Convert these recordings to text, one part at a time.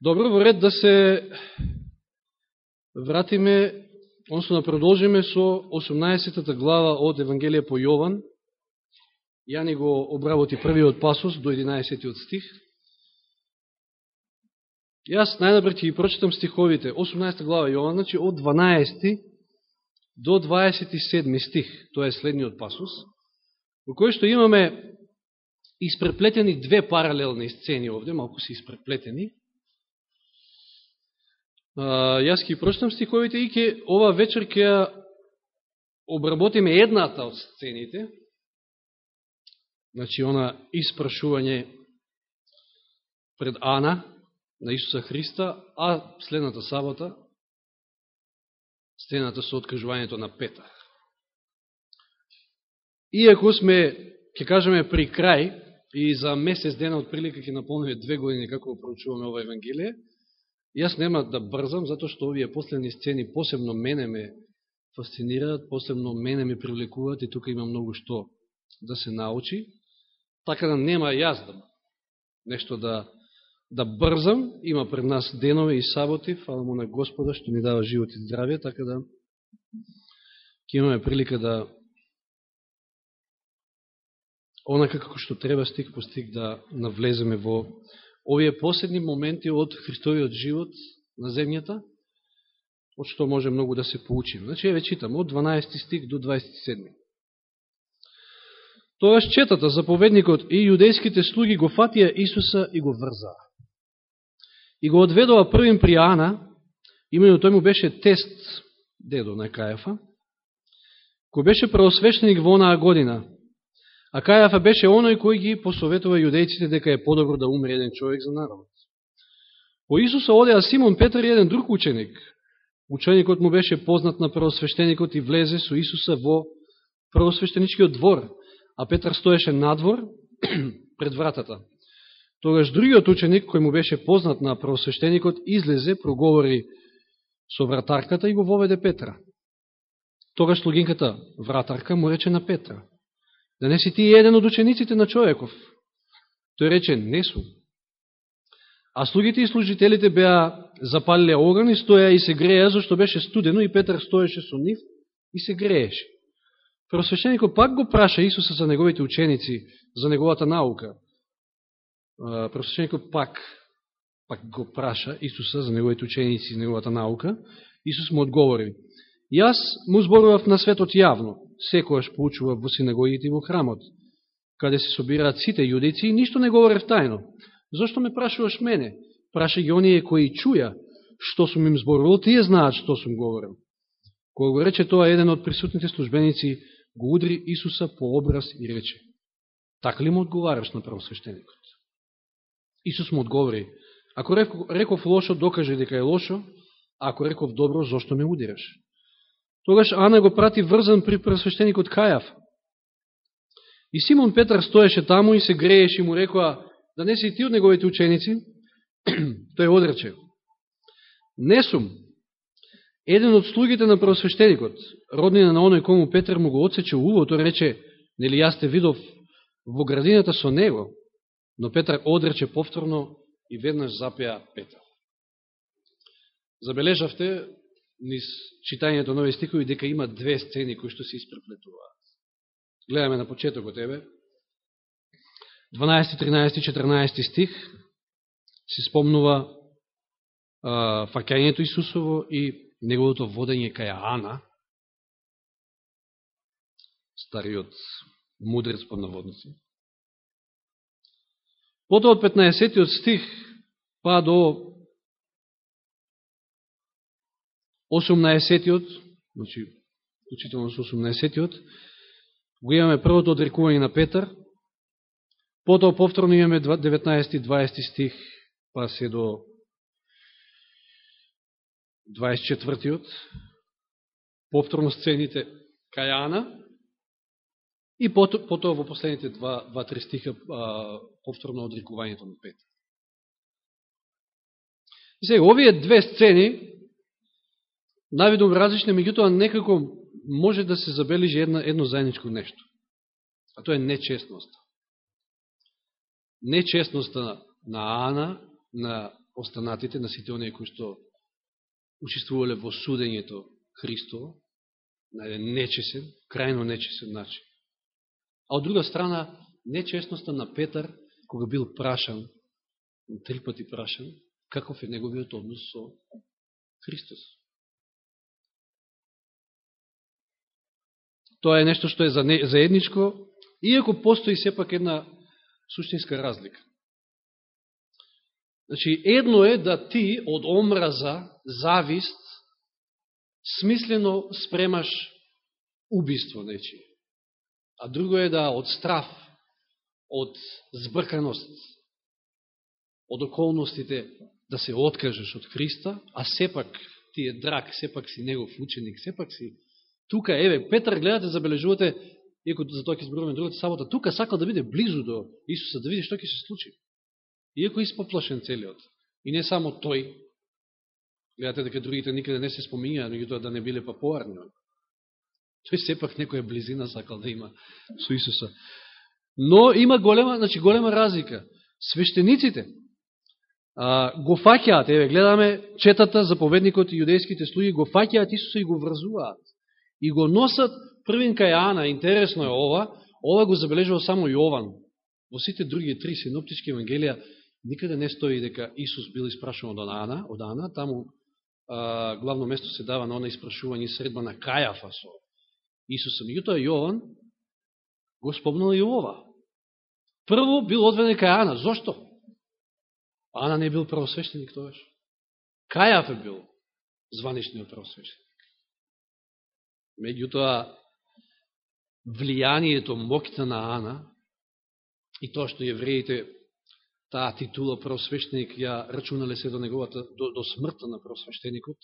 Добро, во ред да се вратиме, односно да продолжиме со 18 глава од Евангелие по Јован. Јани го обработи првиот пасос до 11-тиот стих. Јас најнапред ќе ги прочитам стиховите. 18 глава Јован, значи од 12 до 27 стих. Тоа е следниот пасос. Во кој што имаме испреплетени две паралелни сцени овде, малку се испреплетени. Јас ќе прочитам стиховите и ќе ова вечер ќе обработиме едната од сцените, значи она испрашување пред Ана на Исуса Христа, а следната сабота сцената со откажувањето на Петар. Иако сме, ќе кажеме, при крај, и за месец дена од прилика ќе наполниме две години како проучуваме ова Евангелие, Јас нема да брзам, затоа што овие последни сцени посебно мене ме фасцинираат, посебно мене ме привлекуваат и тука има многу што да се научи. Така да нема јас да нешто да, да брзам, има пред нас денови и саботи, фала му на Господа што ни дава живот и здравје така да ќе имаме прилика да онака како што треба стик по стик да навлеземе во овие последни моменти од Христовиот живот на земјата, од што може многу да се поучим. Значи, еве читам, од 12 стик до 27. Тогаш четата, заповедникот и јудејските слуги го фатија Исуса и го врзаа. И го одведува првим при Ана, именно тој му беше тест, дедо на Кајафа, кој беше правосвещеник во онаа година, А Кајафа беше оној кој ги посоветува јудејците дека е подобро да умре еден човек за народот. По Исуса одеа Симон Петар и еден друг ученик. Ученикот му беше познат на првосвещеникот и влезе со Исуса во првосвещеничкиот двор, а Петар стоеше надвор пред вратата. Тогаш другиот ученик, кој му беше познат на првосвещеникот, излезе, проговори со вратарката и го воведе Петра. Тогаш слугинката вратарка му рече на Петра, Да не си ти еден од учениците на човеков. Тој рече, не сум. А слугите и служителите беа запалиле оган и стоја и се греја, зашто беше студено и Петар стоеше со нив и се грееше. Просвещеникот пак го праша Исуса за неговите ученици, за неговата наука. Просвещеникот пак, пак го праша Исуса за неговите ученици за неговата наука. Исус му одговори, Јас му зборував на светот јавно, секојаш поучува во синагогите и во храмот, каде се собираат сите јудици и ништо не говорев тајно. Зошто ме прашуваш мене? Праша ги оние кои чуја што сум им зборувал, тие знаат што сум говорил. Кога го рече тоа, еден од присутните службеници го удри Исуса по образ и рече, така ли му одговараш на правосвещеникот? Исус му одговори, ако реков лошо, докажи дека е лошо, а ако реков добро, зошто ме удираш? Тогаш Ана го прати врзан при пресвещеникот Кајав. И Симон Петар стоеше таму и се грееше и му рекоа, да не си ти од неговите ученици? Тој одрече. Не сум. Еден од слугите на просвещеникот, роднина на оној кому Петар му го отсече увото, рече, нели јас те видов во градината со него, но Петар одрече повторно и веднаш запеа Петар. Забележавте, низ читањето нови стихови дека има две сцени кои што се испреплетуваат. Гледаме на почетокот тебе. 12, 13, 14 стих се спомнува а, Исусово и неговото водење кај Ана, стариот мудрец по наводници. Потоа од 15 стих па до 18-тиот, значи, учително со 18-тиот, го имаме првото одрекување на Петар, потоа повторно имаме 19-20 стих, па се до 24-тиот, повторно сцените Кајана, и потоа, потоа во последните 2-3 стиха повторно одрекувањето на Петар. И сега, овие две сцени навидом различни, меѓутоа некако може да се забележи една, едно заедничко нешто. А тоа е нечестноста. Нечестноста на Ана, на останатите, на сите оние кои што учествувале во судењето Христово, на еден нечесен, крајно нечесен начин. А од друга страна, нечестноста на Петар, кога бил прашан, три пати прашан, каков е неговиот однос со Христос. Тоа е нешто што е заедничко, иако постои сепак една суштинска разлика. Значи, едно е да ти од омраза, завист, смислено спремаш убиство нечие. А друго е да од страф, од збрканост, од околностите да се откажеш од Христа, а сепак ти е драг, сепак си негов ученик, сепак си тука, еве, Петар, гледате, забележувате, иако за тоа ќе зборуваме другата сабота, тука сакал да биде близу до Исуса, да види што ќе се случи. Иако испоплашен целиот. И не само тој, гледате дека другите никаде не се споминјаат, но тоа да не биле па поарни. Тој сепак некоја близина сакал да има со Исуса. Но има голема, значи голема разлика. Свештениците а, го фаќаат, еве гледаме четата заповедникот и јудејските слуги го фаќаат Исуса и го врзуваат и го носат првин кај Ана, интересно е ова, ова го забележува само Јован. Во сите други три синоптички евангелија никаде не стои дека Исус бил испрашуван од Ана, од Ана таму а, главно место се дава на она испрашување средба на Кајафа со Исуса. Меѓутоа Јован го спомнал и ова. Прво бил одведен кај Ана. Зошто? Ана не бил правосвещеник тогаш. Кајаф е бил званичниот правосвещеник. Меѓутоа, влијанието, мокта на Ана и тоа што евреите таа титула просвещеник ја рачунале се до неговата до, до смртта на просвещеникот,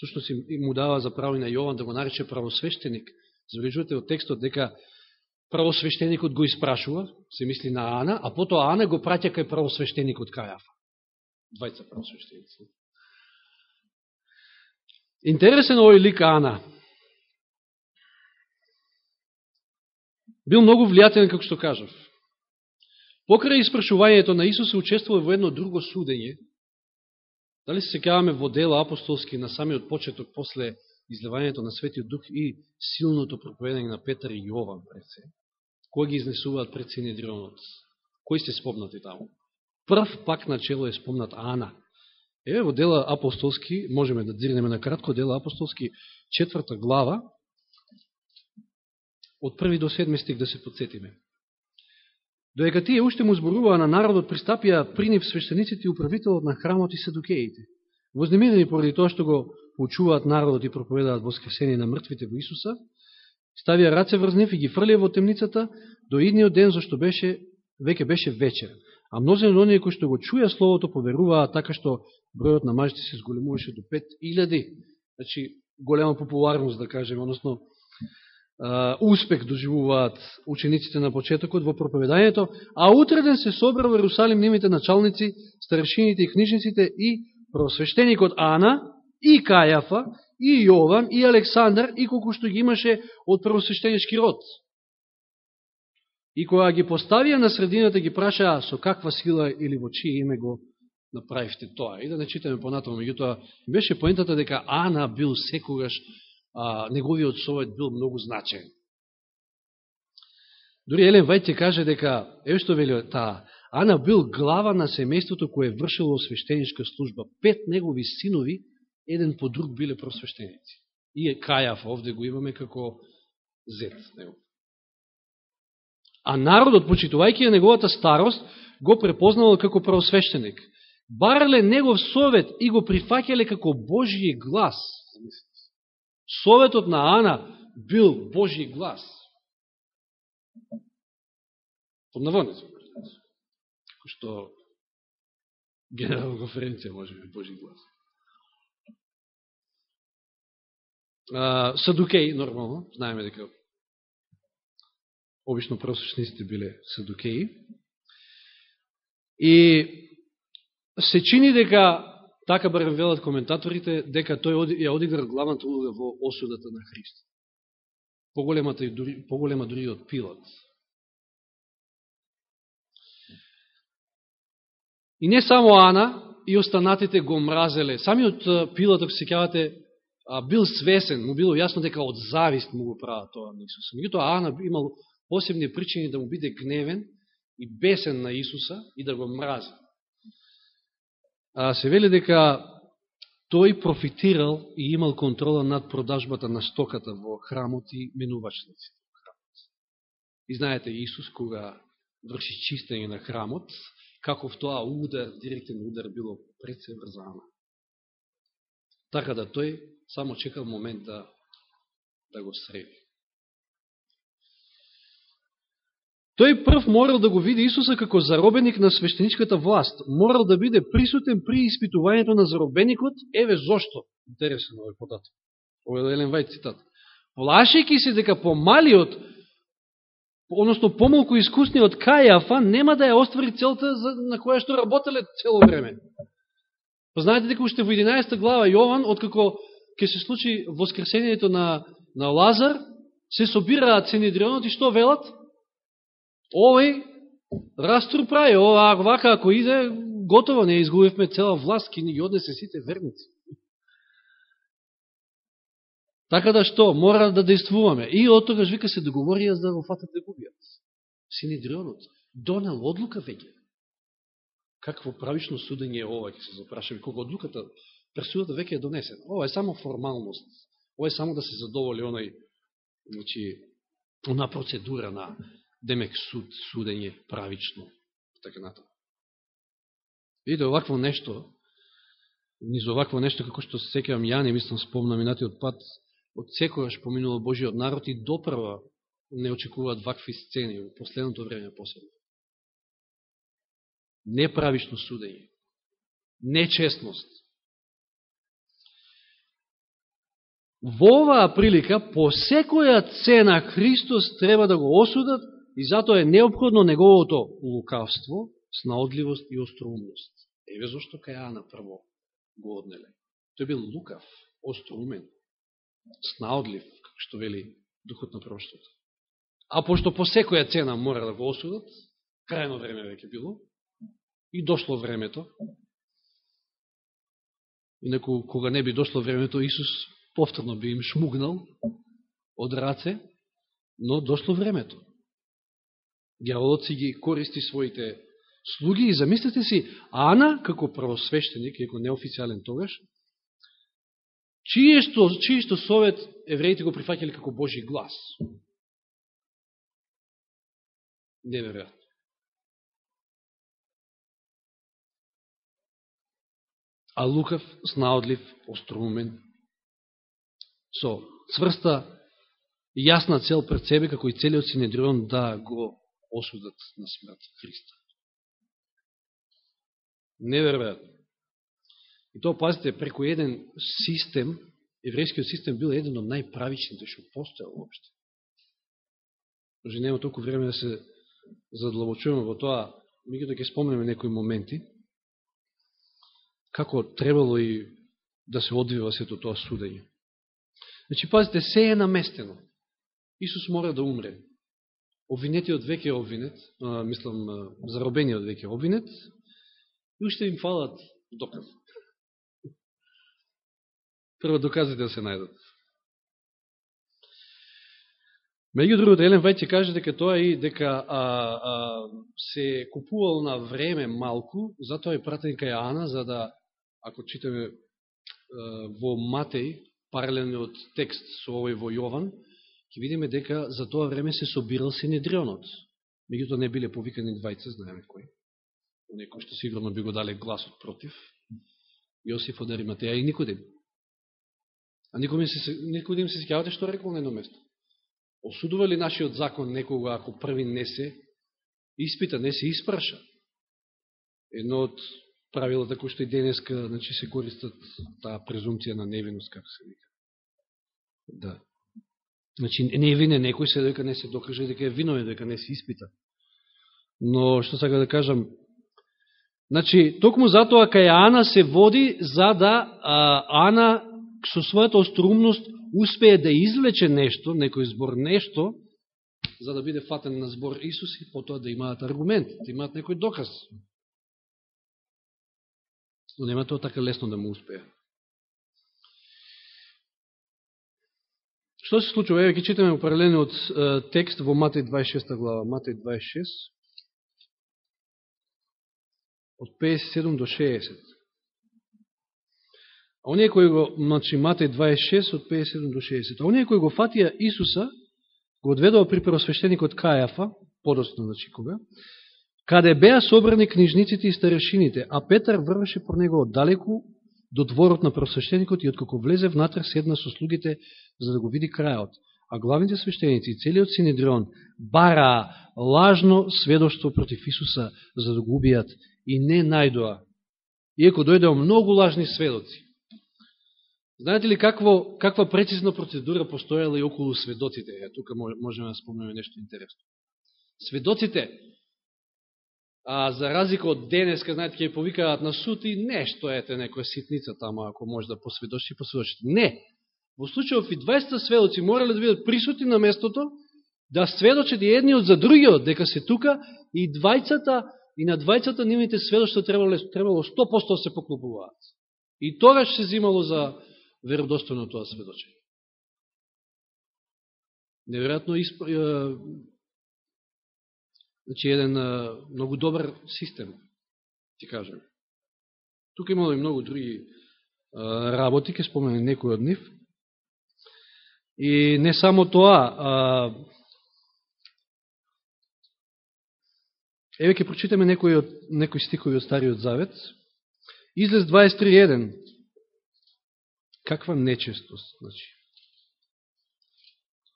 сушто си му дава за право и на Јован да го нарече правосвещеник. Забележувате од текстот дека правосвещеникот го испрашува, се мисли на Ана, а потоа Ана го праќа кај правосвещеникот Кајафа. Двајца правосвещеници. Интересен овој лик Ана. Бил многу влијателен, како што кажав. Покрај испрашувањето на Исус се учествува во едно друго судење. Дали се секаваме во дела апостолски на самиот почеток после излевањето на Светиот Дух и силното проповедање на Петар и Јован пред се. Кој ги изнесуваат пред Синедрионот? Кој сте спомнати таму? Прв пак начело е спомнат Ана. Еве во дела апостолски, можеме да дирнеме на кратко, дела апостолски, четврта глава, од први до седми стих да се подсетиме. Доека тие уште му зборуваа на народот, пристапија при нив свештениците и управителот на храмот и садукеите. Вознемирени поради тоа што го поучуваат народот и проповедаат воскресение на мртвите во Исуса, ставија раце врз нив и ги фрлија во темницата до идниот ден, зашто беше, веќе беше вечер. А мнозен од оние кои што го чуја словото поверуваа така што бројот на мажите се зголемуваше до 5000. Значи, голема популарност, да кажем, односно успех доживуваат учениците на почетокот во проповедањето, а утреден се собра во Иерусалим нивните началници, старешините и книжниците и просвещеникот Ана, и Кајафа, и Јован, и Александар, и колку што ги имаше од првосвещенички род. И кога ги поставија на средината, ги прашаа со каква сила или во чие име го направивте тоа. И да не читаме понатаму, меѓутоа беше поентата дека Ана бил секогаш а, неговиот совет бил многу значен. Дори Елен Вајт ќе каже дека, еве што вели таа, Ана бил глава на семејството кое вршило свештеничка служба. Пет негови синови, еден по друг биле просвештеници. И е Кајаф, овде го имаме како зет. А народот, почитувајќи ја неговата старост, го препознавал како просвештеник. Барале негов совет и го прифакеле како Божије глас. Советот на Ана бил Божи глас. Под наводници. Што генерална конференција може би Божи глас. А, нормално, знаеме дека обично просочниците биле садукеи. И се чини дека Така барем велат коментаторите, дека тој ја одигра главната улога во осудата на Христ. Поголема, дури, поголема дури од Пилат. И не само Ана, и останатите го мразеле. Самиот Пилат, ако се кавате, бил свесен, му било јасно дека од завист му го прават тоа на Исуса. Меѓутоа, Ана имал посебни причини да му биде гневен и бесен на Исуса и да го мрази. А се вели дека тој профитирал и имал контрола над продажбата на стоката во храмот и менувачниците во храмот. И знаете, Исус, кога врши чистење на храмот, каков тоа удар, директен удар било пред се врзана. Така да тој само чекал момент да, да го среди. Тој прв морал да го види Исуса како заробеник на свештеничката власт. Морал да биде присутен при испитувањето на заробеникот. Еве зошто. Интересен овој податок. Овој е Елен Вајд цитат. Плашејќи се дека помалиот, односно помалку искусниот Кајафа, нема да ја оствари целта на која што работеле цело време. Па знаете дека уште во 11 глава Јован, откако ќе се случи воскресението на, на Лазар, се собираат Сенедрионот и што велат? Овој растур прави, ова вака ако иде, готово не изгубивме цела власт, ки ни ги однесе сите верници. Така да што, мора да действуваме. И од тогаш вика се договорија за да го фатат да губијат. Синедрионот донел одлука веќе. Какво правично судење е ова, ќе се запрашаме, кога одлуката, пресудата веќе е донесена. Ова е само формалност. Ова е само да се задоволи оној, значи, она процедура на демек суд, судење правично, така нато. Видите, овакво нешто, низ овакво нешто, како што се секавам ја, не мислам спомна минатиот пат, од секојаш поминува Божиот народ и допрва не очекуваат вакви сцени во последното време посебно. Неправично судење, нечестност. Во оваа прилика, по секоја цена Христос треба да го осудат И затоа е необходно неговото лукавство, снаодливост и остроумност. Еве зашто кај Ана прво го однеле. Тој бил лукав, остроумен, снаодлив, како што вели духот на проштото. А пошто по секоја цена мора да го осудат, крајно време веќе било, и дошло времето, инаку кога не би дошло времето, Исус повторно би им шмугнал од раце, но дошло времето. Дјаволот си ги користи своите слуги и замислете си, Ана, како правосвещеник, како неофициален тогаш, чие што, чие што совет евреите го прифакели како Божи глас? Неверојатно. А лукав, снаодлив, остроумен, со цврста јасна цел пред себе, како и целиот Синедрион да го осудат на смрт Христа. Неверојатно. И тоа, пазите, преку еден систем, еврејскиот систем бил еден од најправичните што постоја уопште. Може нема толку време да се задлабочуваме во тоа, да ќе спомнеме некои моменти, како требало и да се одвива сето тоа судење. Значи, пазите, се е наместено. Исус мора да умре обвинетиот веќе обвинет, а, мислам, заробениот веќе обвинет, и уште им фалат доказ. Прво доказите да се најдат. Меѓу другото, Елен Вајт ќе каже дека тоа и дека а, а, се купувал на време малку, затоа е пратен кај Ана, за да, ако читаме а, во Матеј, паралелниот текст со овој во Јован, ќе видиме дека за тоа време се собирал Синедрионот. Меѓуто не биле повикани двајца, знаеме кој. Некој што сигурно би го дале гласот против. Јосиф од Ариматеја и Никодим. А Никодим се, Никодим се сеќавате што рекол на едно место. Осудува ли нашиот закон некога ако први не се испита, не се испраша? Едно од правилата кои што и денеска значи, се користат таа презумција на невиност, како се вика. Да. Значи, не е винен некој се дека не се докаже дека е виновен, дека не се испита. Но, што сакам да кажам, значи, токму затоа кај Ана се води за да а, Ана со својата острумност успее да извлече нешто, некој збор нешто, за да биде фатен на збор Исус и потоа да имаат аргумент, да имаат некој доказ. Но нема тоа така лесно да му успее. Што се случува? Еве ќе читаме од текст во Матеј 26 глава. Матеј 26 од 57 до 60. А оние кои го, значи Матеј 26 од 57 до 60. А оние кои го фатија Исуса, го одведува при просвещеникот Кајафа, подосно значи кога, каде беа собрани книжниците и старешините, а Петар врвеше по него оддалеку до дворот на просвещеникот и откако влезе внатре седна со слугите за да го види крајот. А главните свещеници и целиот Синедрион бара лажно сведоштво против Исуса за да го убијат и не најдоа. Иеко дојдео многу лажни сведоци. Знаете ли какво, каква прецизна процедура постојала и околу сведоците? Е, тука можеме да спомнеме нешто интересно. Сведоците а, за разлика од денеска, знаете, ќе повикаат на суд и нешто, ете, некоја ситница тама, ако може да посведочи, посведочите. Не! Во случајов и 20 сведоци морале да бидат присутни на местото, да сведочат и едниот за другиот, дека се тука, и двајцата, и на двајцата нивните сведоќа требало, требало 100% да се поклопуваат. И тогаш се зимало за веродостојно тоа сведочење. Неверојатно Значи, еден а, многу добар систем, ти кажем. Тука имало и многу други а, работи, ке спомене некој од нив. И не само тоа, а, еве ке прочитаме некои, од, некои стикови од Стариот Завет. Излез 23.1. Каква нечестост, значи.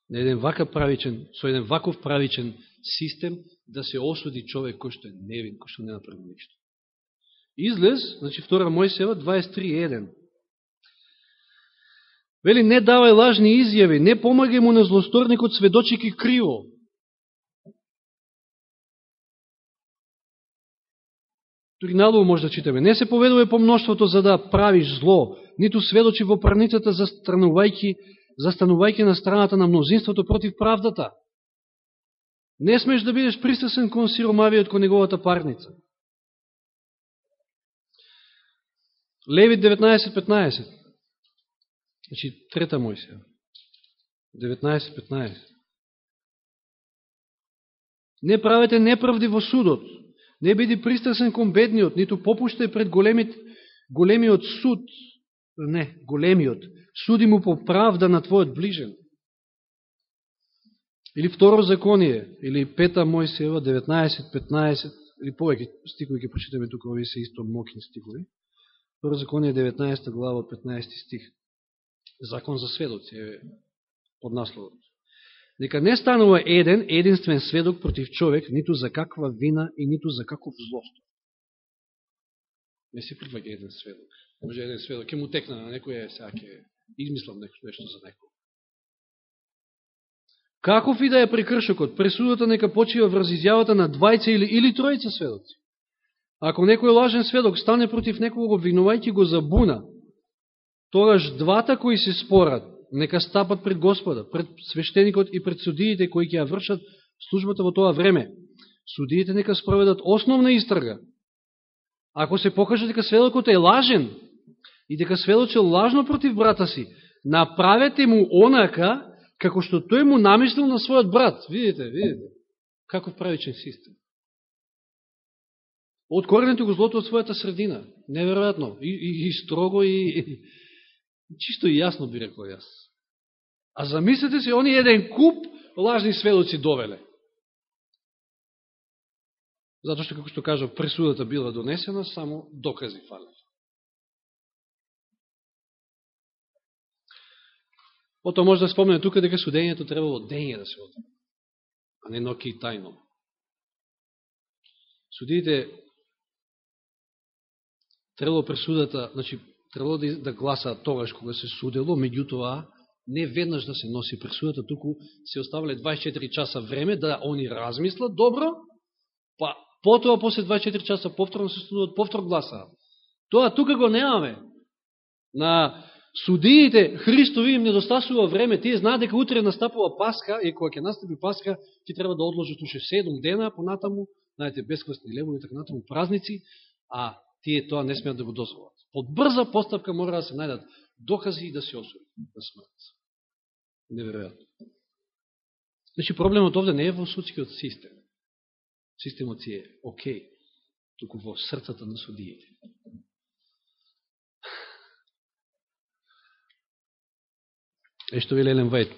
На еден вака правичен, со еден ваков правичен систем да се осуди човек кој што е невин, кој што не направи ништо. Излез, значи втора Мојсева 23.1. Вели, не давај лажни изјави, не помагај му на злосторникот сведочики криво. Тури надолу може да читаме. Не се поведувај по мноштвото за да правиш зло, ниту сведочи во парницата застанувајки, застанувајки на страната на мнозинството против правдата. Не смеш да бидеш пристасен кон сиромавиот кон неговата парница. Левит 19.15. Значи, трета Мојсија. 19.15. Не правете неправди во судот. Не биди пристасен кон бедниот, ниту попуштај пред големит, големиот суд. Не, големиот. Суди му по правда на твојот ближен. Или второ законие, или пета Мојсева, 19, 15, или повеќе стикови ќе прочитаме тука, овие се исто мокни стикови. Второ законие, 19 глава, 15 стих. Закон за сведоци е под насловот. Нека не станува еден, единствен сведок против човек, ниту за каква вина и ниту за каков злостор. Не се прифаќа еден сведок. Може еден сведок, ќе му текна на некој, сега ќе измислам нешто за некој. Каков и да е прекршокот, пресудата нека почива врз изјавата на двајца или, или тројца сведоци. Ако некој лажен сведок стане против некого обвинувајќи го за буна, тогаш двата кои се спорат, нека стапат пред Господа, пред свештеникот и пред судиите кои ќе ја вршат службата во тоа време. Судиите нека спроведат основна истрага. Ако се покаже дека сведокот е лажен и дека сведочил лажно против брата си, направете му онака како што тој му намислил на својот брат. Видите, видите, каков правичен систем. Откоренете го злото од својата средина. Неверојатно. И, и, и строго, и, и чисто и јасно би рекол јас. А замислете се, они еден куп лажни сведоци довеле. Затоа што, како што кажа, пресудата била донесена, само докази фале. Ото може да спомне тука дека судењето требало дење да се оди, а не ноки и тајно. Судиите требало пресудата, значи, требало да, да гласаат тогаш кога се судело, меѓутоа, не веднаш да се носи пресудата, туку се оставале 24 часа време да они размислат добро, па потоа после 24 часа повторно се судуват, повтор гласаат. Тоа тука го немаме. На Судиите Христови им недостасува време, тие знаат дека утре настапува Пасха, и кога ќе настапи Пасха, ќе треба да одложат уште 7 дена, понатаму, знаете, бесквасни и така натаму, празници, а тие тоа не смеат да го дозволат. Под брза постапка мора да се најдат докази и да се осуди на смрт. Неверојатно. Значи, проблемот овде не е во судскиот систем. Системот си е окей, туку во срцата на судиите. Е што ви Елен Вајд.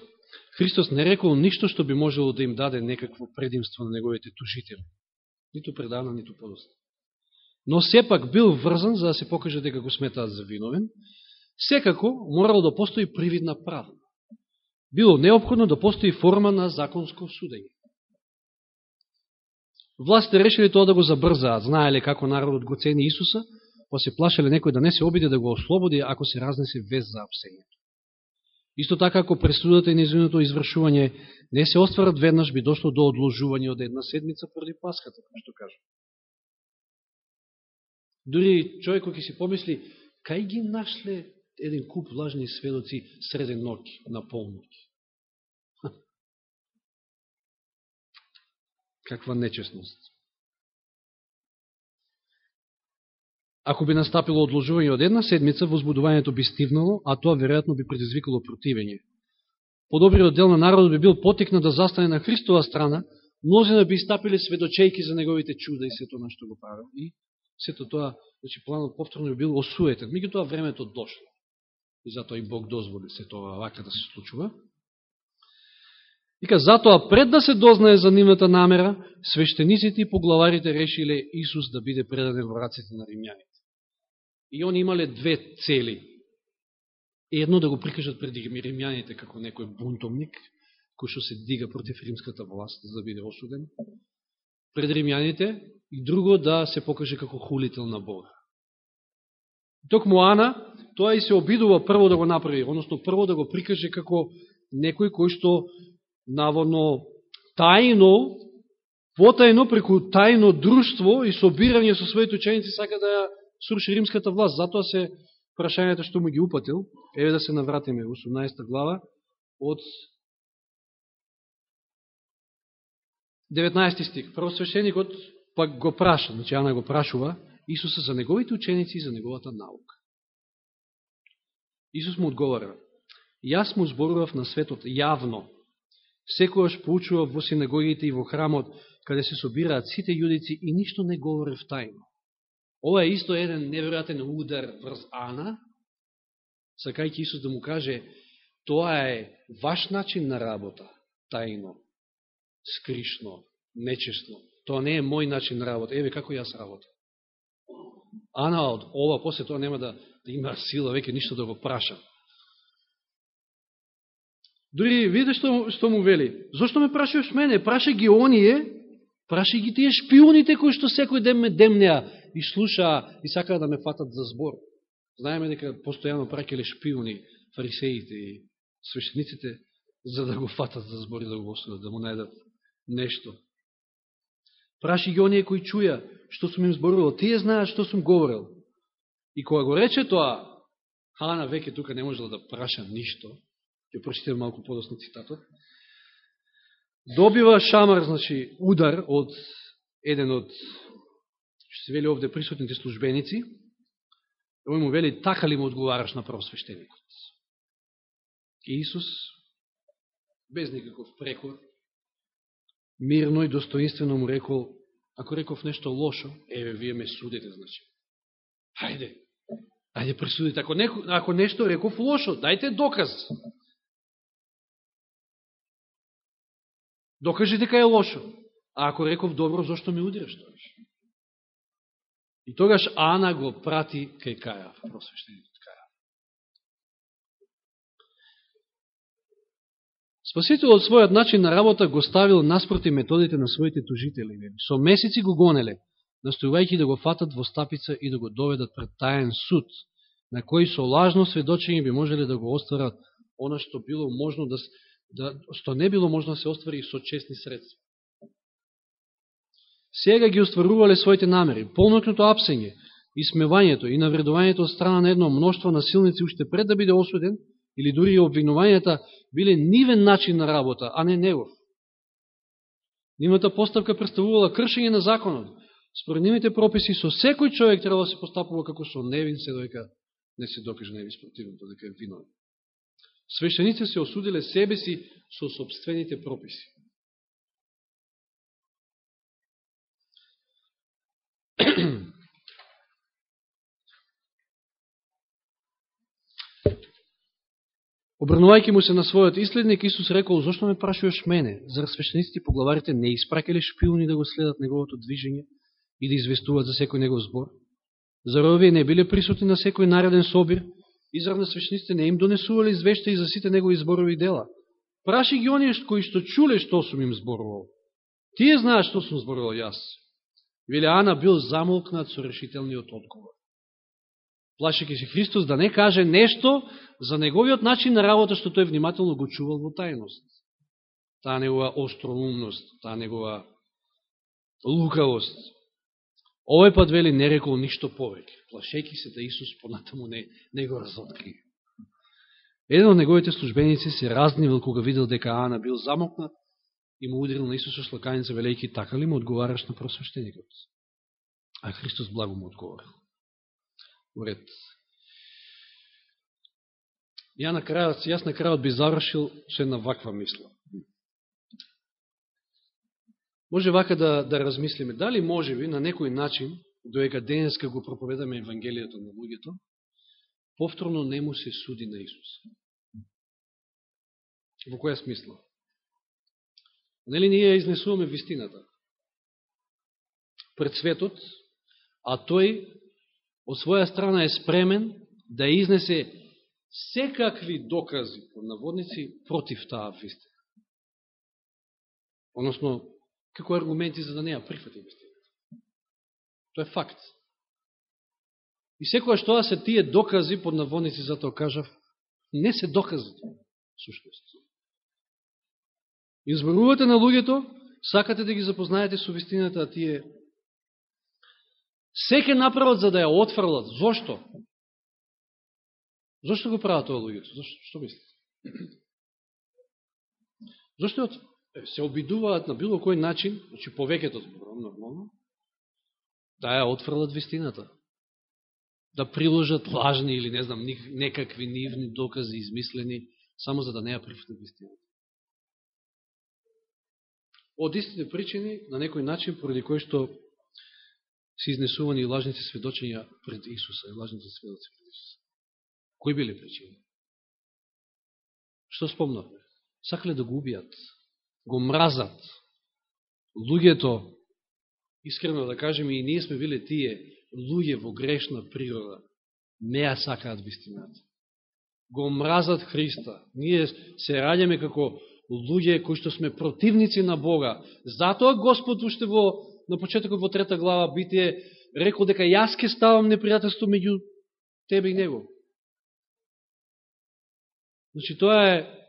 Христос не рекол ништо што би можело да им даде некакво предимство на неговите тужители. Ниту предавна, ниту подоста. Но сепак бил врзан за да се покаже дека го сметаат за виновен. Секако морало да постои привидна правда. Било необходно да постои форма на законско судење. Властите решили тоа да го забрзаат, знаеле како народот го цени Исуса, па се плашеле некој да не се обиде да го ослободи ако се разнесе вест за апсењето. Исто така, ако пресудата и незиното извршување не се остварат веднаш, би дошло до одложување од една седмица поради Пасхата, како што кажа. Дори човек кој си помисли, кај ги нашле еден куп лажни сведоци среден ноќ, на полноќ? Каква нечестност. Ако би настапило одложување од една седмица, возбудувањето би стивнало, а тоа веројатно би предизвикало противење. Подобриот дел на народот би бил потекна да застане на Христова страна, мнозина да би стапиле сведочејки за неговите чуда и сето на што го правил. И сето тоа, значи планот повторно би бил осуетен. Меѓу тоа времето дошло. И затоа и Бог дозволи се тоа вака да се случува. Ика, затоа пред да се дознае за нивната намера, свештениците и поглаварите решиле Исус да биде предаден во раците на Римјани. И они имале две цели. Едно да го прикажат пред римјаните како некој бунтовник, кој што се дига против римската власт за да биде осуден пред римјаните, и друго да се покаже како хулител на Бога. Токму Ана, тоа и се обидува прво да го направи, односно прво да го прикаже како некој кој што наводно тајно, потајно, преку тајно друштво и собирање со своите ученици сака да ја сруши римската власт. Затоа се прашањето што му ги упатил. Еве да се навратиме, 18 глава, од 19 стих. Првосвещеникот пак го праша, значи Ана го прашува Исуса за неговите ученици и за неговата наука. Исус му одговара, јас му зборував на светот јавно, секојаш поучував во синагогите и во храмот, каде се собираат сите јудици и ништо не говорев тајно. Ова е исто еден неверојатен удар врз Ана, сакајќи Исус да му каже, тоа е ваш начин на работа, тајно, скришно, нечесно. Тоа не е мој начин на работа. Еве како јас работам. Ана од ова, после тоа нема да, да има сила веќе ништо да го праша. Дори виде што, што му вели. Зошто ме прашуваш мене? Праша ги оние, Праши ги тие шпионите кои што секој ден ме демнеа и слушаа и сакаа да ме фатат за збор. Знаеме дека постојано пракеле шпиони, фарисеите и свещениците, за да го фатат за збор и да го осудат, да му најдат нешто. Праши ги оние кои чуја што сум им зборувал. Тие знаат што сум говорил. И кога го рече тоа, Хана веќе тука не можела да праша ништо, ќе прочитам малку подосно цитатот, добива шамар, значи, удар од еден од, што се вели овде присутните службеници, Ој му вели, така ли му одговараш на просвещеникот? И Исус, без никаков прекор, мирно и достоинствено му рекол, ако реков нешто лошо, еве, вие ме судите, значи. Хајде, ајде пресудите. Ако, неко, ако нешто реков лошо, дајте доказ. Докажи дека е лошо. А ако реков добро, зашто ме удираш тоа? И тогаш Ана го прати кај Кајав, просвещеникот Кајав. Спасителот својот начин на работа го ставил наспроти методите на своите тужители. Со месеци го гонеле, настојувајќи да го фатат во стапица и да го доведат пред таен суд, на кој со лажно сведочење би можеле да го остварат она што било можно да, да, што не било можно да се оствари со честни средства. Сега ги остварувале своите намери, полнокното апсење, смевањето и навредувањето од страна на едно мноштво насилници уште пред да биде осуден, или дури и обвинувањата биле нивен начин на работа, а не негов. Нивната поставка представувала кршење на законот. според нивните прописи, со секој човек треба да се постапува како со невин, се доека не се докаже невин спротивното, дека е виновен. Свещеници се осудиле себе си со собствените прописи. Обрнувајќи му се на својот иследник, Исус рекол, зашто ме прашуваш мене? Зар свещениците по главарите не испракеле шпиони да го следат неговото движење и да известуваат за секој негов збор? Зар овие не биле присутни на секој нареден собир? Изравна свещениците не им донесувале извешта и за сите негови зборови дела? Праши ги оние кои што чуле што сум им зборувал. Тие знаат што сум зборувал јас. Вели Ана бил замолкнат со решителниот одговор. Плашеки се Христос да не каже нешто за неговиот начин на работа што тој внимателно го чувал во тајност. Таа негова остроумност, таа негова лукавост. Овој пат вели не рекол ништо повеќе, плашеки се да Исус понатаму не, не го разотки. Еден од неговите службеници се разнивил кога видел дека Ана бил замокнат и му удрил на Исуса шлаканица, велејќи така ли му одговараш на просвещеникот? А Христос благо му одговорил. Уред. Ја на крајот, јас на крајот би завршил со една ваква мисла. Може вака да, да размислиме, дали може би на некој начин, доека денеска го проповедаме Евангелието на луѓето, повторно не му се суди на Исус. Во која смисла? Нели ние изнесуваме вистината пред светот, а тој од своја страна е спремен да изнесе секакви докази, под наводници, против таа вистина. Односно, како аргументи за да не ја прифати вистината. Тоа е факт. И секоја што се тие докази, под наводници, затоа кажав, не се докази, сушност. Изборувате на луѓето, сакате да ги запознаете со вистината, а тие Секе направат за да ја отфрлат. Зошто? Зошто го прават тоа луѓето? Зошто? Што мислите? Зошто се обидуваат на било кој начин, значи повеќето зборам нормално, да ја отфрлат вистината. Да приложат лажни или не знам, некакви нивни докази измислени, само за да не ја прифатат вистината. Од истите причини, на некој начин, поради кој што се изнесувани и лажните сведочења пред Исуса, и лажните сведоци пред Исуса. Кои биле причини? Што спомнавме? Сакале да го убијат, го мразат. Луѓето, искрено да кажеме, и ние сме биле тие луѓе во грешна природа, не ја сакаат вистината. Го мразат Христа. Ние се раѓаме како луѓе кои што сме противници на Бога. Затоа Господ уште во на почетокот во трета глава Битие рекол дека јас ке ставам непријателство меѓу тебе и него. Значи тоа е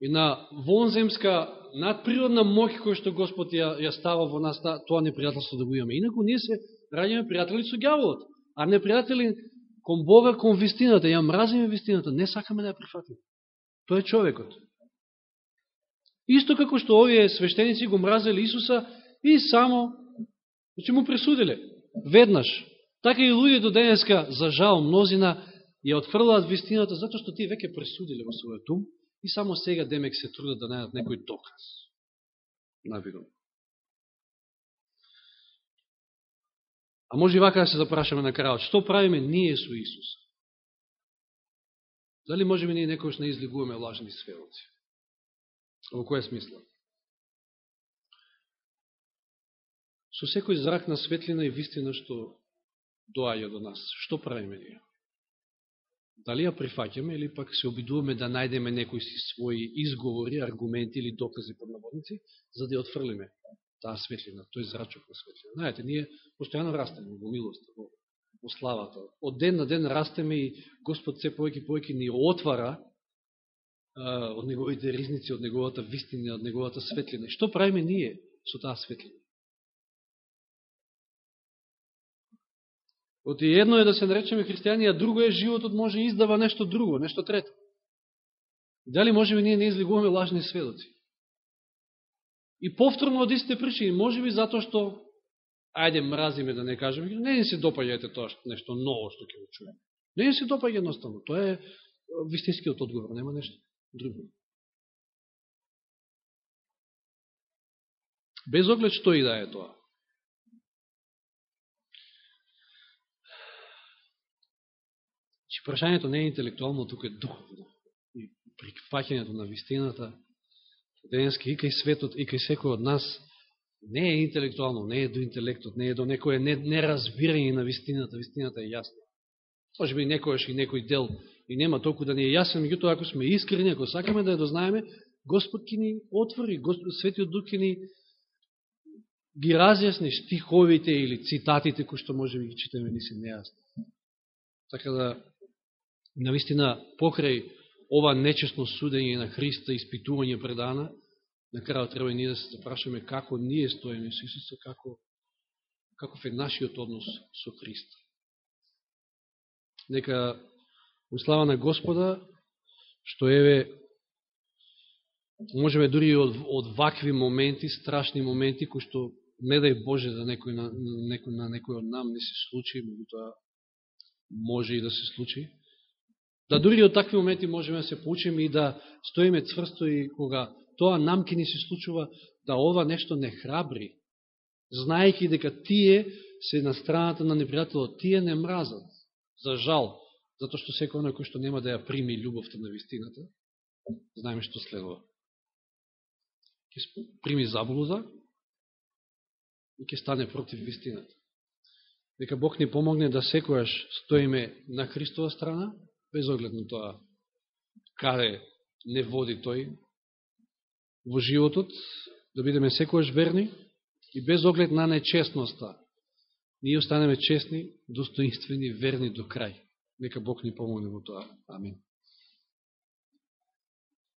една вонземска надприродна моќ која што Господ ја, ја става во нас тоа непријателство да го имаме. Инако ние се раѓаме пријатели со гјаволот, а непријатели кон Бога, кон вистината. Ја мразиме вистината, не сакаме да ја прифатиме. Тоа е човекот. Исто како што овие свештеници го мразеле Исуса и само значи му пресудиле. Веднаш. Така и луѓето денеска, за жал, мнозина ја отфрлаат вистината затоа што ти веќе пресудиле во својот ум и само сега демек се трудат да најдат некој доказ. Навидом. А може и вака да се запрашаме на крајот. Што правиме ние со Исус? Дали можеме ние некојаш да не излигуваме лажни сведоци? Во која смисла? Со секој зрак на светлина и вистина што доаѓа до нас, што правиме ние? Дали ја прифаќаме или пак се обидуваме да најдеме некои си своји изговори, аргументи или докази под наводници, за да ја отфрлиме таа светлина, тој зрачок на светлина. Знаете, ние постојано растеме во милост, во, во славата. Од ден на ден растеме и Господ се повеќе повеќе ни отвара од неговите ризници, од неговата вистина, од неговата светлина. Што правиме ние со таа светлина? Оти едно е да се наречеме христијани, а друго е животот може издава нешто друго, нешто трето. Дали можеме ние не излигуваме лажни сведоци? И повторно од истите причини, може би затоа што ајде мразиме да не кажеме, не ни се допаѓајте тоа нешто ново што ќе го чуеме. Не ни се допаѓа едноставно, тоа е вистинскиот одговор, нема нешто друго. Без оглед што и да е тоа. Значи, прашањето не е интелектуално, туку е духовно. И прихваќањето на вистината, денески и кај светот, и кај секој од нас, не е интелектуално, не е до интелектот, не е до некој неразбирање на вистината. Вистината е јасна. Може би некојаш и некој дел и нема толку да ни е јасен, меѓутоа ако сме искрени, ако сакаме да ја дознаеме, Господ ки ни отвори, Господ, Светиот Дух ки ни ги разјасни стиховите или цитатите кои што може би ги читаме ни се нејасни. Така да, навистина, покрај ова нечесно судење на Христа, испитување предана, на крајот треба и ние да се запрашаме како ние стоиме со Исуса, како, каков е нашиот однос со Христа. Нека услава на Господа, што еве можеме дури од, од вакви моменти, страшни моменти, кои што не дај Боже да некој на, некој, на некој од нам не се случи, тоа може и да се случи. Да дури од такви моменти можеме да се поучиме и да стоиме цврсто и кога тоа нам ке ни се случува, да ова нешто не храбри, знаеки дека тие се на страната на непријателот, тие не мразат, за жал, затоа што секој оној кој што нема да ја прими љубовта на вистината, знаеме што следува. Ке прими заблуда, и ке стане против вистината. Дека Бог ни помогне да секојаш стоиме на Христова страна, без оглед на тоа каде не води тој во животот, да бидеме секојаш верни и без оглед на нечестноста, ние останеме честни, достоинствени, верни до крај. Нека Бог ни помогне во тоа. Амин.